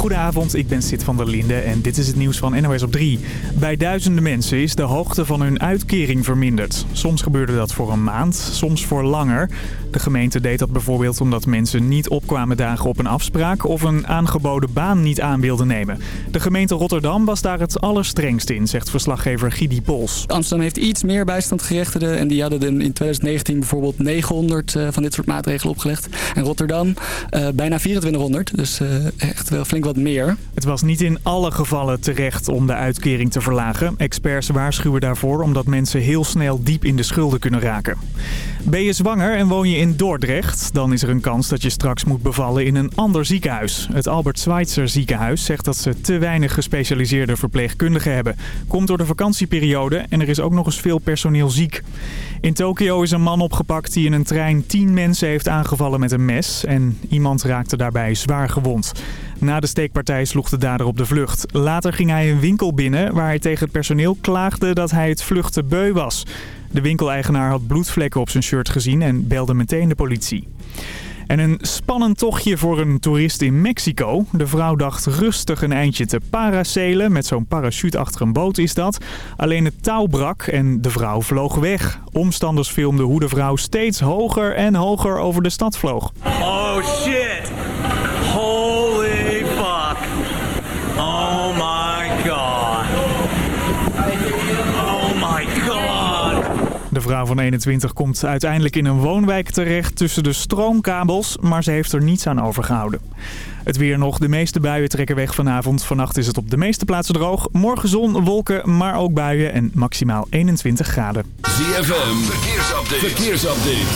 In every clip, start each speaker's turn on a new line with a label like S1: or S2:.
S1: Goedenavond, ik ben Sid van der Linde en dit is het nieuws van NOS op 3. Bij duizenden mensen is de hoogte van hun uitkering verminderd. Soms gebeurde dat voor een maand, soms voor langer. De gemeente deed dat bijvoorbeeld omdat mensen niet opkwamen dagen op een afspraak... of een aangeboden baan niet aan wilden nemen. De gemeente Rotterdam was daar het allerstrengst in, zegt verslaggever Gidi Pols.
S2: Amsterdam heeft iets meer bijstandgerechtigden en die hadden in 2019 bijvoorbeeld 900 uh, van dit soort maatregelen opgelegd. En Rotterdam uh, bijna 2400, dus uh, echt wel flink wat meer.
S1: Het was niet in alle gevallen terecht om de uitkering te verlagen. Experts waarschuwen daarvoor omdat mensen heel snel diep in de schulden kunnen raken. Ben je zwanger en woon je in Dordrecht? Dan is er een kans dat je straks moet bevallen in een ander ziekenhuis. Het Albert Schweitzer ziekenhuis zegt dat ze te weinig gespecialiseerde verpleegkundigen hebben. Komt door de vakantieperiode en er is ook nog eens veel personeel ziek. In Tokio is een man opgepakt die in een trein 10 mensen heeft aangevallen met een mes. En iemand raakte daarbij zwaar gewond. Na de steekpartij sloeg de dader op de vlucht. Later ging hij een winkel binnen waar hij tegen het personeel klaagde dat hij het vluchten beu was. De winkeleigenaar had bloedvlekken op zijn shirt gezien en belde meteen de politie. En een spannend tochtje voor een toerist in Mexico. De vrouw dacht rustig een eindje te paracelen. Met zo'n parachute achter een boot is dat. Alleen het touw brak en de vrouw vloog weg. Omstanders filmden hoe de vrouw steeds hoger en hoger over de stad vloog.
S3: Oh shit!
S1: Vrouw van 21 komt uiteindelijk in een woonwijk terecht tussen de stroomkabels, maar ze heeft er niets aan overgehouden. Het weer nog. De meeste buien trekken weg vanavond. Vannacht is het op de meeste plaatsen droog. Morgen zon, wolken, maar ook buien en maximaal 21 graden.
S4: ZFM, verkeersupdate. verkeersupdate.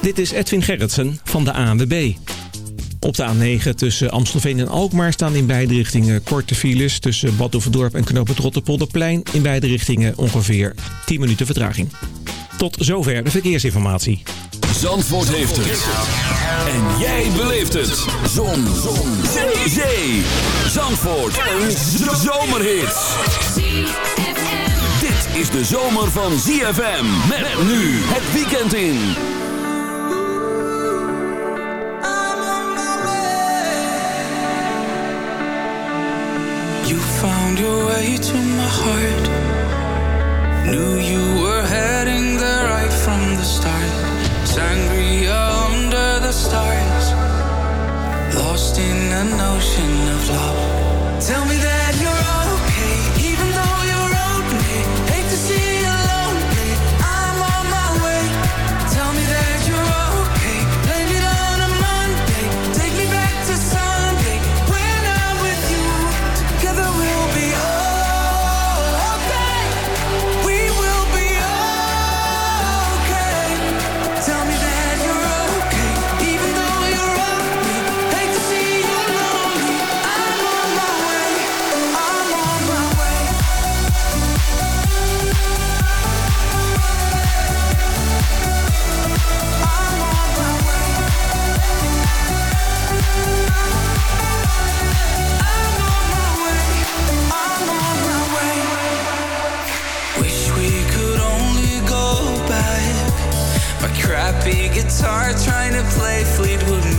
S5: Dit is Edwin Gerritsen van de ANWB. Op de A9 tussen Amstelveen en Alkmaar staan in beide richtingen korte files... tussen Bad en Knoop het Rotterpolderplein. In beide richtingen ongeveer 10 minuten vertraging. Tot zover de verkeersinformatie.
S4: Zandvoort heeft het. En jij beleeft het. Zon. Zon. Zee. Zee. Zandvoort. Een zomerhit. Dit is de zomer van ZFM. Met nu het weekend in.
S6: Found your way to my heart. Knew you were heading there right from the start. Sangria under the stars. Lost in an ocean of love. Tell me that you're okay, guitar trying to
S7: play Fleetwood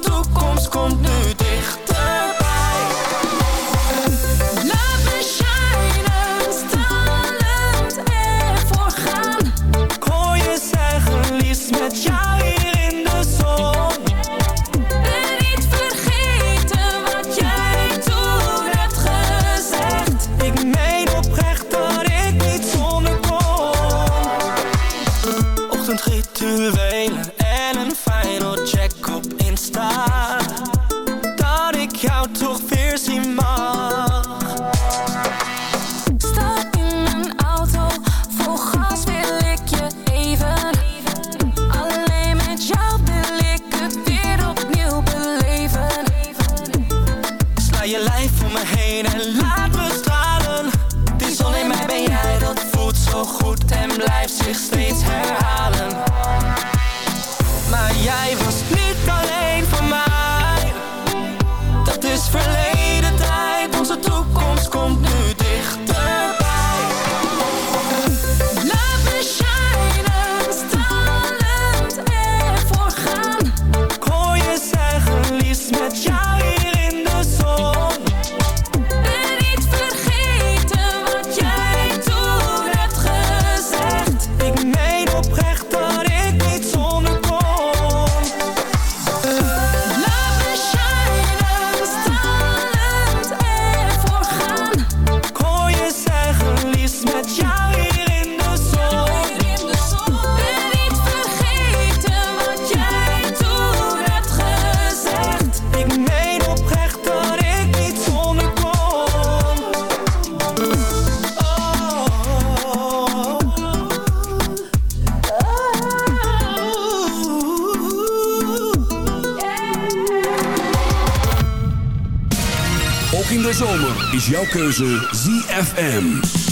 S7: toekomst komt nu.
S4: Is jouw keuze ZFM.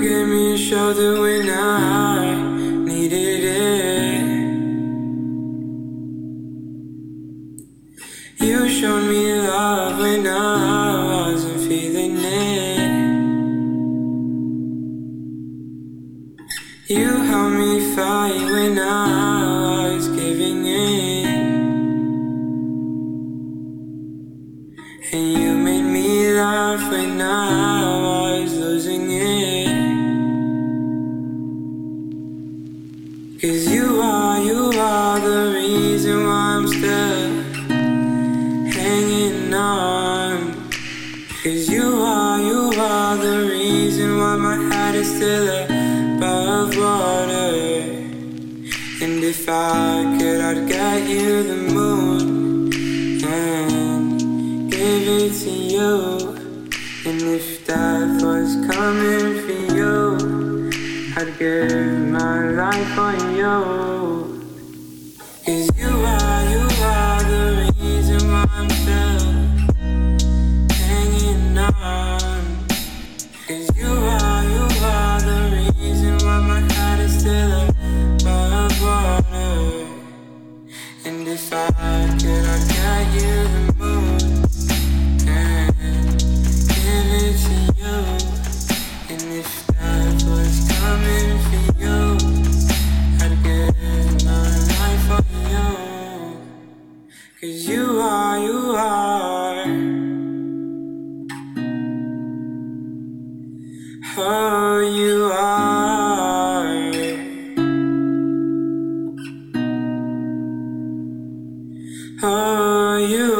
S8: Gave me a shoulder when I Oh, you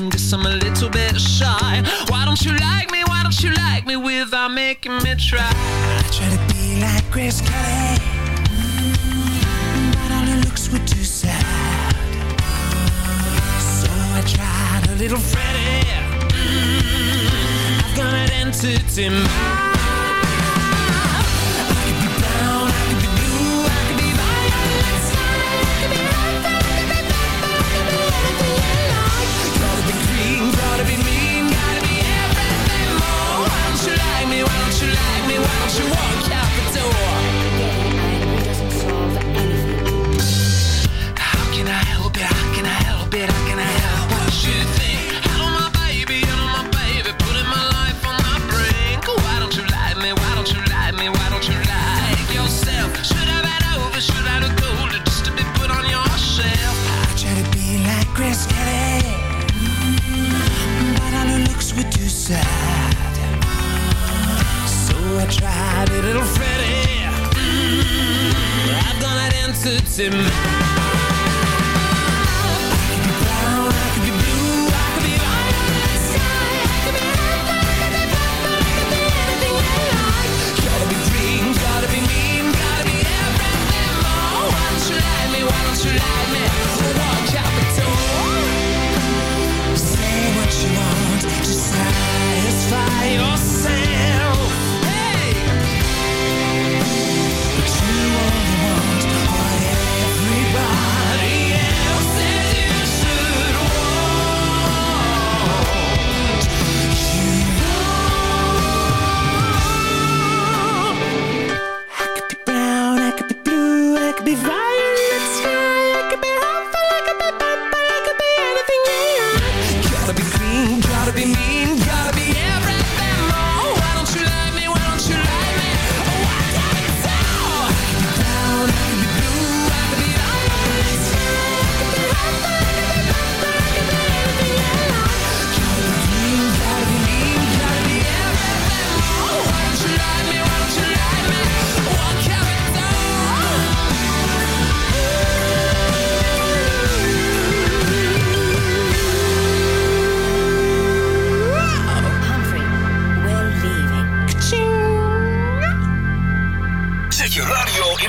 S9: loathsome, guess I'm a little bit shy. Why don't you like me? Why don't you like me without making me try? I try to be like Chris Kelly, mm, but all her looks were too sad. So I tried a little Freddie. Mm, I've got an entity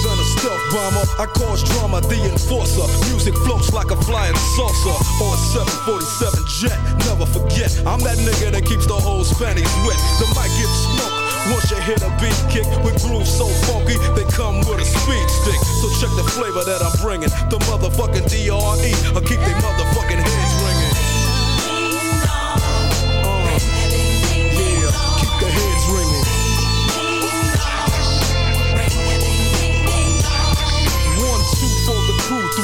S10: Than a stealth bomber, I cause drama, the enforcer. Music floats like a flying saucer or a 747 jet. Never forget, I'm that nigga that keeps the whole Spanish wet. The mic gets smoke. Once you hit a beat kick with grooves so funky, they come with a speed stick. So check the flavor that I'm bringing. The motherfucking DRE. I'll keep they motherfucking heads ringing.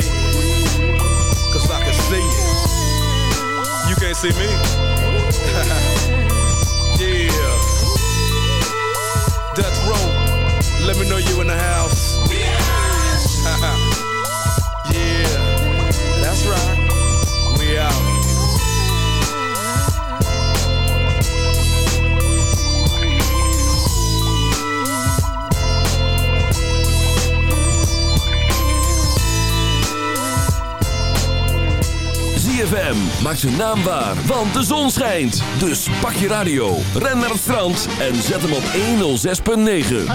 S10: head. Cause I can see it. You can't see me? yeah. Death row. Let me know you in the house.
S4: ZFM maakt zijn naam waar, want de zon schijnt. Dus pak je radio, ren naar het strand en zet hem op 106.9.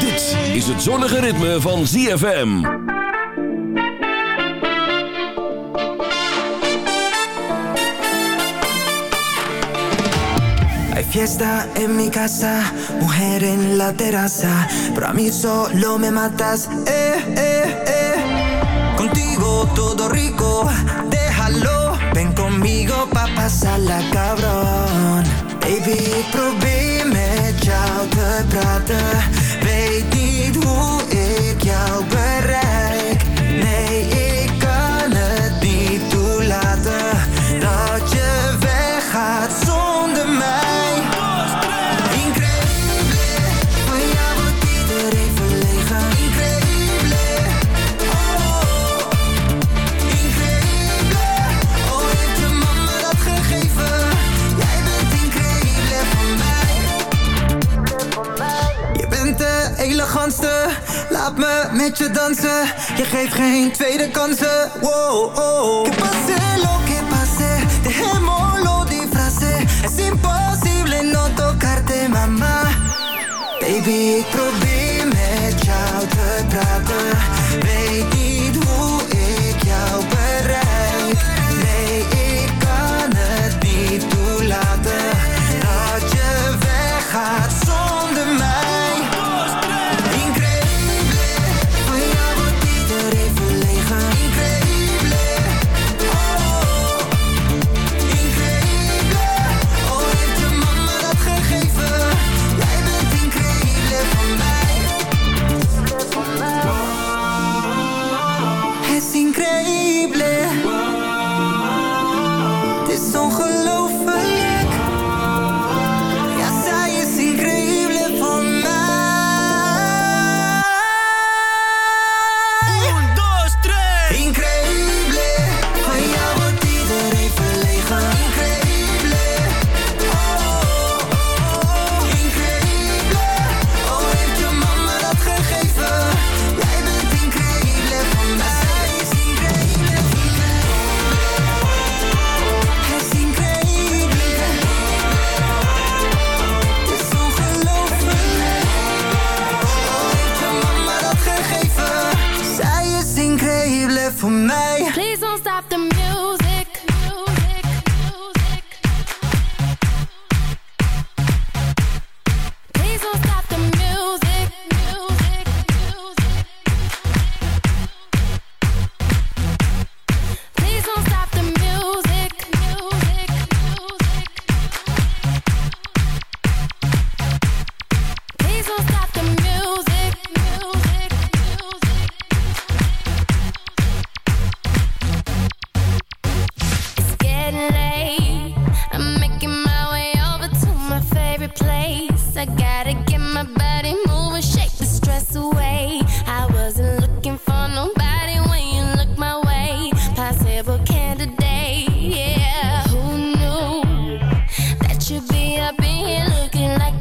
S4: Dit is het zonnige ritme van ZFM.
S11: Hay fiesta en mi casa, mujer en la terraza, pero a mí solo me matas, eh, eh, eh. Contigo todo rico, ven conmigo pa' pasarla cabrón. Baby, probeer met jou te praten, weet niet hoe ik jou bereik. je geeft geen tweede kansen. Wow, oh. Que pase lo que pase, dejémoslo disfrace. Es imposible no tocarte, mama. Baby, ik.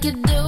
S12: You do.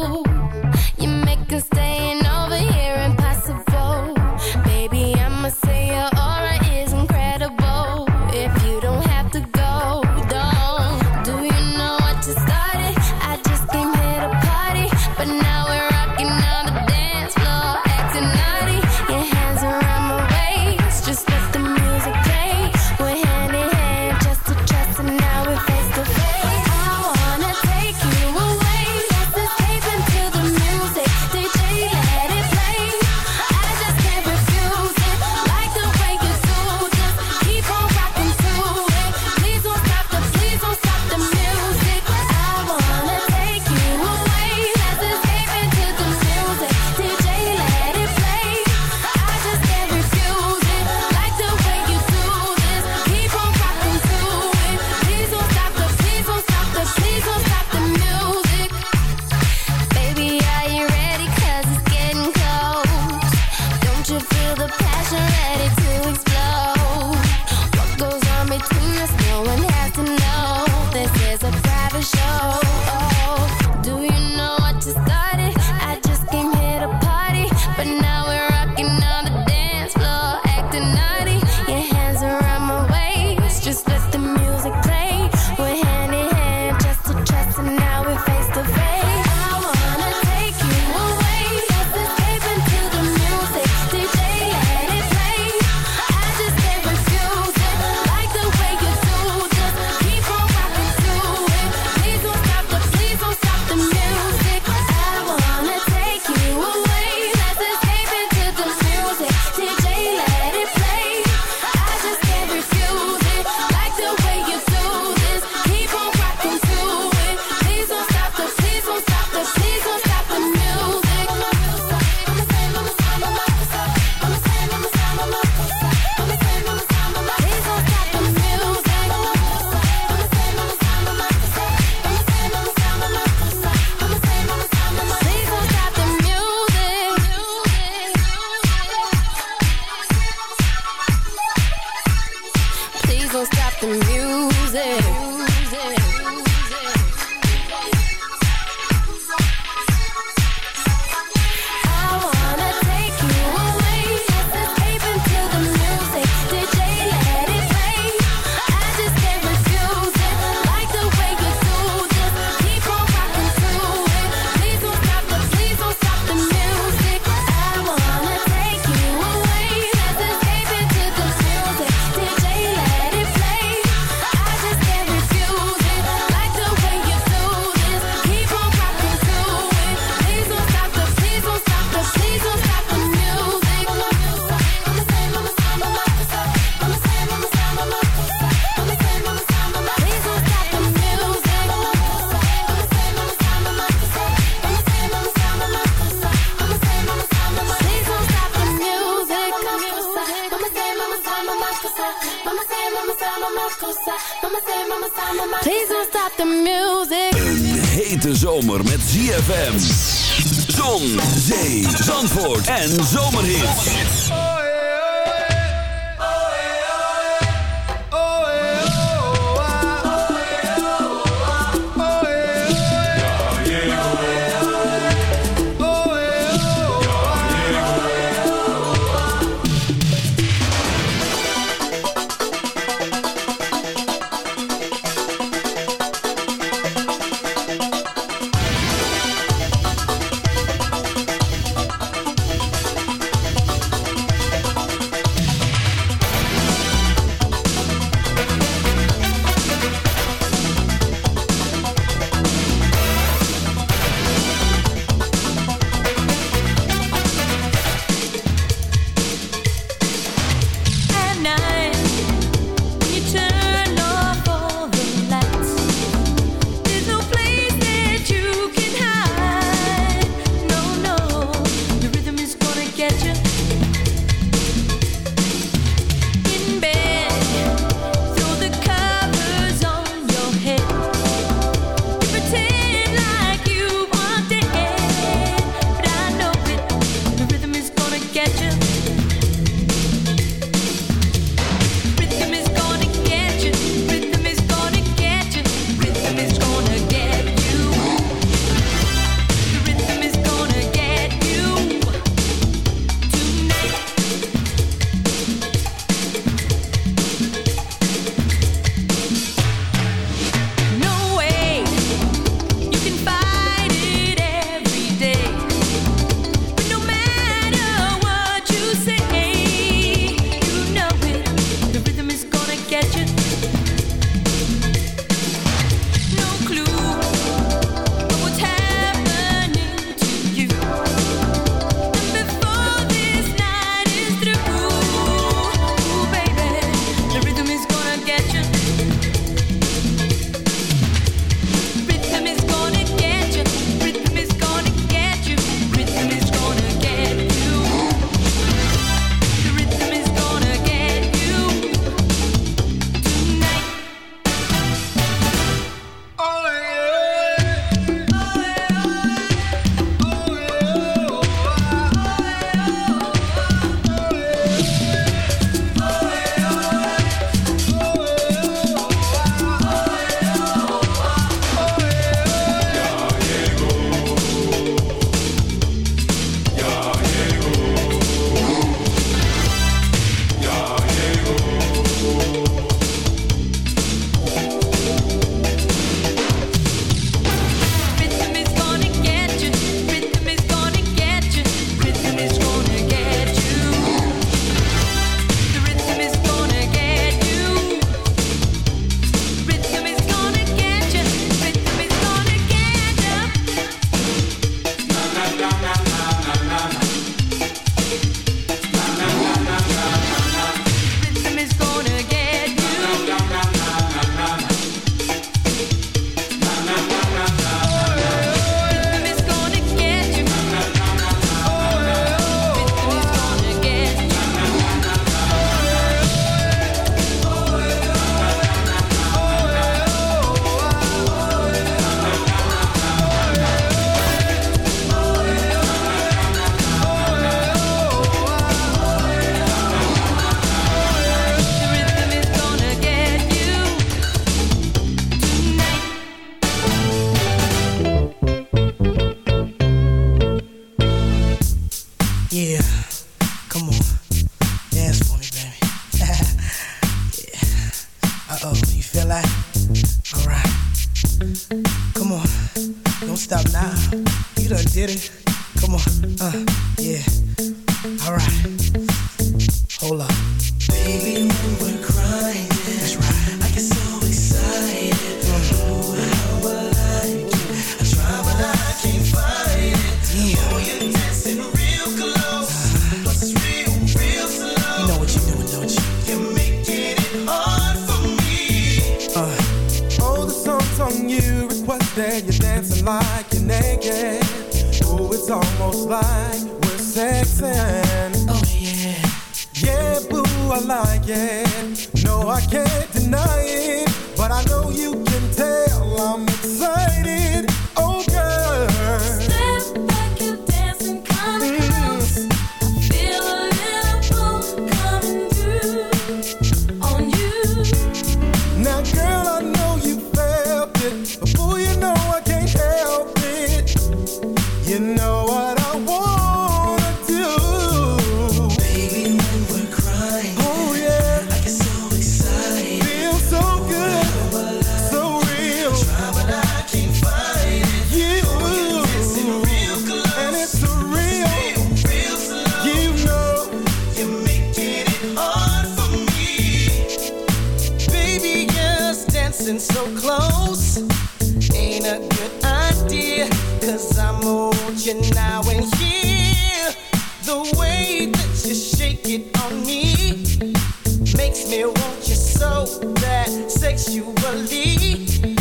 S13: It
S14: want you so bad, sexually.